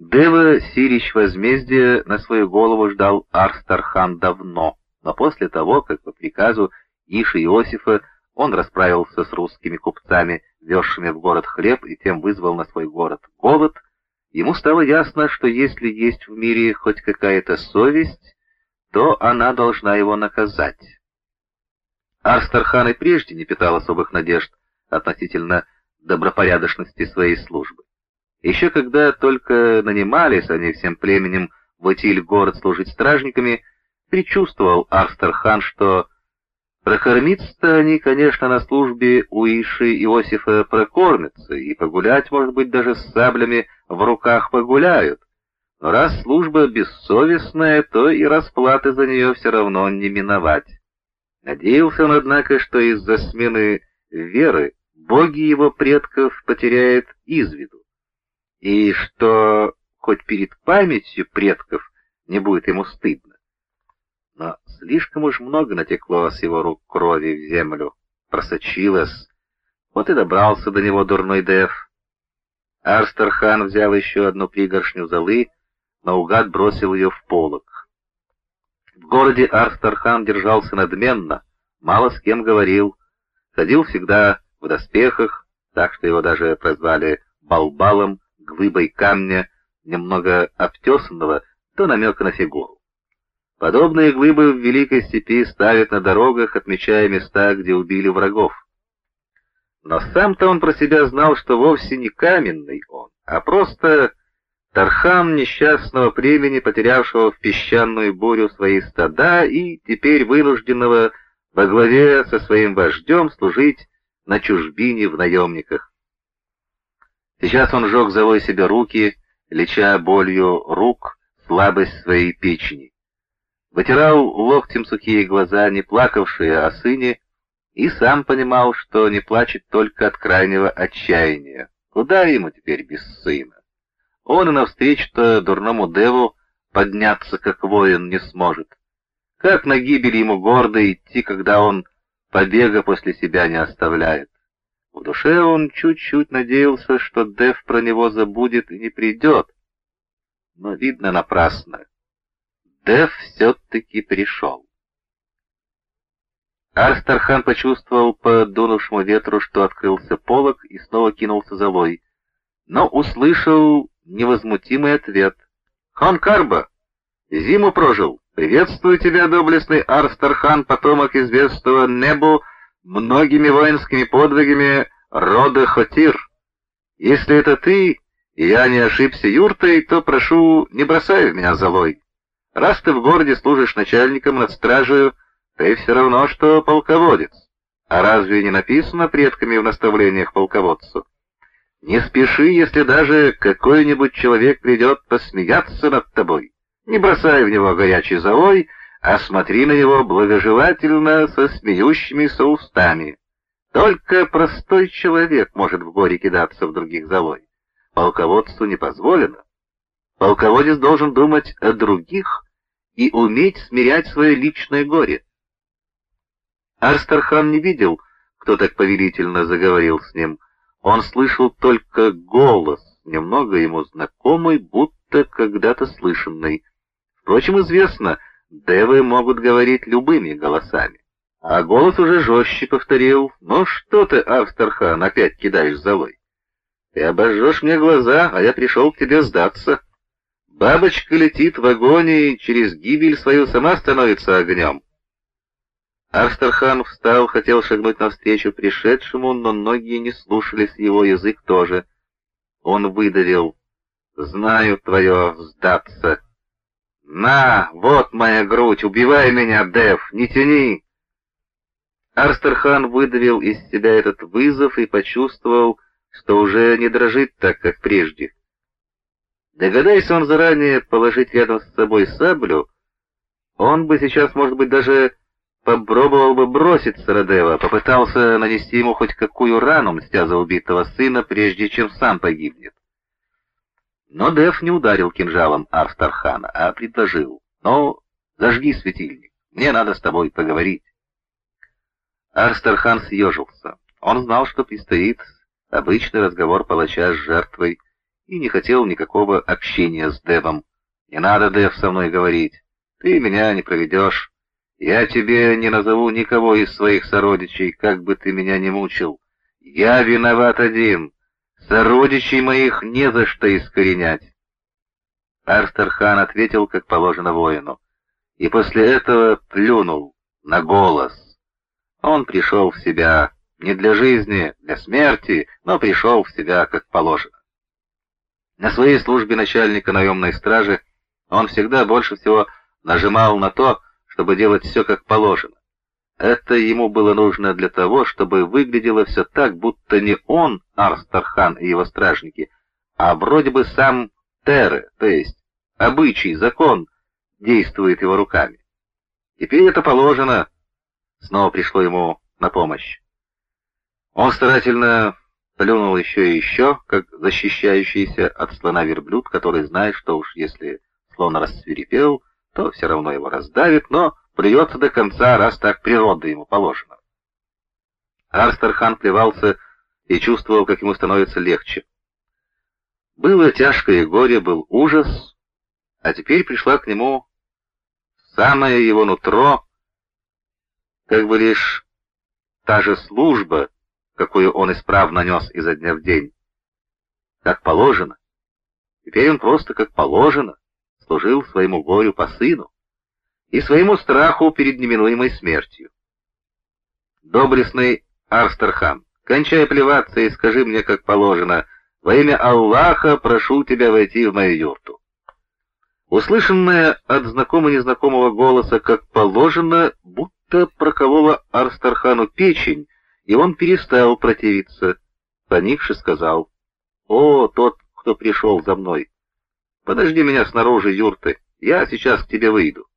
Дева Сирич возмездия на свою голову ждал Арстархан давно, но после того, как по приказу Иши Иосифа он расправился с русскими купцами, везшими в город хлеб, и тем вызвал на свой город голод, ему стало ясно, что если есть в мире хоть какая-то совесть, то она должна его наказать. Арстархан и прежде не питал особых надежд относительно добропорядочности своей службы. Еще когда только нанимались они всем племенем в Этиль-город служить стражниками, предчувствовал Арстархан, что прокормиться они, конечно, на службе у Иши Иосифа прокормятся, и погулять, может быть, даже с саблями в руках погуляют. Но раз служба бессовестная, то и расплаты за нее все равно не миновать. Надеялся он, однако, что из-за смены веры боги его предков потеряют из виду и что хоть перед памятью предков не будет ему стыдно. Но слишком уж много натекло с его рук крови в землю, просочилось. Вот и добрался до него дурной Дев. Арстерхан взял еще одну пригоршню золы, наугад бросил ее в полок. В городе Арстерхан держался надменно, мало с кем говорил, ходил всегда в доспехах, так что его даже прозвали Балбалом, глыбой камня, немного обтесанного, то намека на фигуру. Подобные глыбы в Великой Степи ставят на дорогах, отмечая места, где убили врагов. Но сам-то он про себя знал, что вовсе не каменный он, а просто тархан несчастного племени, потерявшего в песчаную бурю свои стада и теперь вынужденного во главе со своим вождем служить на чужбине в наемниках. Сейчас он жег зовой себе руки, леча болью рук слабость своей печени. Вытирал локтем сухие глаза, не плакавшие о сыне, и сам понимал, что не плачет только от крайнего отчаяния. Куда ему теперь без сына? Он и навстречу-то дурному деву подняться, как воин, не сможет. Как на гибель ему гордо идти, когда он побега после себя не оставляет? В душе он чуть-чуть надеялся, что Дев про него забудет и не придет. Но, видно, напрасно. Дев все-таки пришел. Арстархан почувствовал по дунувшему ветру, что открылся полог и снова кинулся за лой, но услышал невозмутимый ответ. «Хон Карба! Зиму прожил! Приветствую тебя, доблестный Арстархан, потомок известного Небу, многими воинскими подвигами рода Хотир. Если это ты, и я не ошибся юртой, то прошу, не бросай в меня золой. Раз ты в городе служишь начальником над стражей, ты все равно, что полководец. А разве не написано предками в наставлениях полководцу? Не спеши, если даже какой-нибудь человек придет посмеяться над тобой. Не бросай в него горячий золой, а смотри на него благожелательно со смеющимися устами. Только простой человек может в горе кидаться в других золой. Полководцу не позволено. Полководец должен думать о других и уметь смирять свое личное горе. Арстархан не видел, кто так повелительно заговорил с ним. Он слышал только голос, немного ему знакомый, будто когда-то слышанный. Впрочем, известно, Девы могут говорить любыми голосами. А голос уже жестче повторил. «Ну что ты, Австерхан, опять кидаешь золой? Ты обожжешь мне глаза, а я пришел к тебе сдаться. Бабочка летит в агонии, через гибель свою сама становится огнем». Австерхан встал, хотел шагнуть навстречу пришедшему, но ноги не слушались его, язык тоже. Он выдавил. «Знаю твое сдаться». «На, вот моя грудь, убивай меня, Дев, не тяни!» Арстерхан выдавил из себя этот вызов и почувствовал, что уже не дрожит так, как прежде. Догадайся он заранее положить рядом с собой саблю, он бы сейчас, может быть, даже попробовал бы бросить Сарадева, попытался нанести ему хоть какую рану, мстя за убитого сына, прежде чем сам погибнет. Но Дев не ударил кинжалом Арстархана, а предложил, «Ну, зажги светильник, мне надо с тобой поговорить». Арстархан съежился. Он знал, что предстоит обычный разговор палача с жертвой, и не хотел никакого общения с Девом. «Не надо, Дев, со мной говорить. Ты меня не проведешь. Я тебе не назову никого из своих сородичей, как бы ты меня не мучил. Я виноват один. Сородичей моих не за что искоренять». Арстерхан ответил, как положено воину, и после этого плюнул на голос. Он пришел в себя не для жизни, для смерти, но пришел в себя как положено. На своей службе начальника наемной стражи он всегда больше всего нажимал на то, чтобы делать все как положено. Это ему было нужно для того, чтобы выглядело все так, будто не он, Арстархан и его стражники, а вроде бы сам Терре, то есть обычай, закон, действует его руками. Теперь это положено, снова пришло ему на помощь. Он старательно плюнул еще и еще, как защищающийся от слона верблюд, который знает, что уж если слон рассверепел, то все равно его раздавит, но плюется до конца, раз так природа ему положена. Арстерхан плевался и чувствовал, как ему становится легче. Было тяжкое горе, был ужас, а теперь пришла к нему самое его нутро, как бы лишь та же служба, какую он исправно нес изо дня в день. Как положено. Теперь он просто как положено служил своему горю по сыну и своему страху перед неминуемой смертью. Доблестный Арстерхан, кончай плеваться и скажи мне, как положено, во имя Аллаха прошу тебя войти в мою юрту. Услышанное от знакомо-незнакомого голоса, как положено, будто проколола Арстархану печень, и он перестал противиться. Поникши сказал, «О, тот, кто пришел за мной! Подожди меня снаружи юрты, я сейчас к тебе выйду».